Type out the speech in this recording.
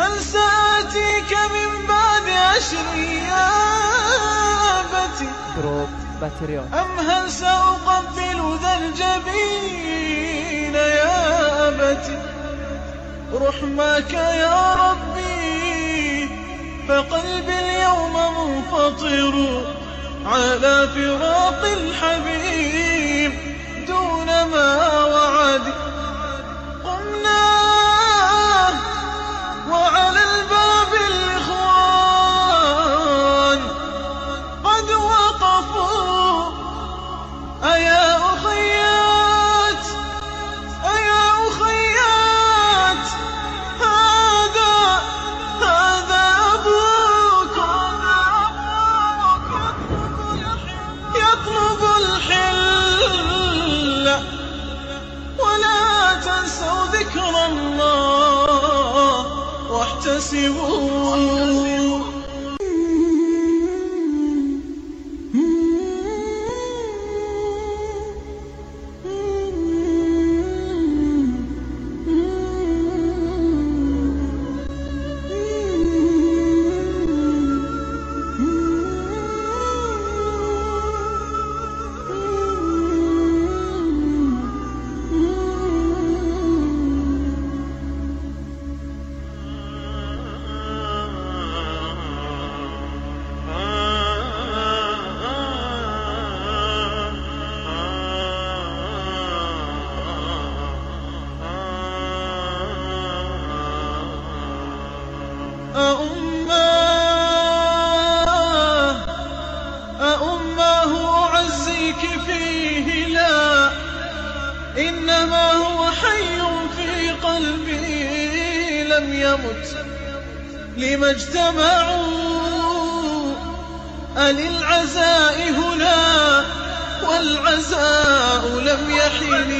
هل سآتيك من بعد عشر يا باتريون أم هل سأقبل ذا الجبين يا أبتي رحمك يا ربي فقلبي اليوم منفطر على فراق الحبيب. ذكر الله واحتسبوا أأماه أأماه أعزيك فيه لا إنما هو حي في قلبي لم يمت لما اجتمعوا. أللعزاء هنا والعزاء لم يحن